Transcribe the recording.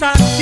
San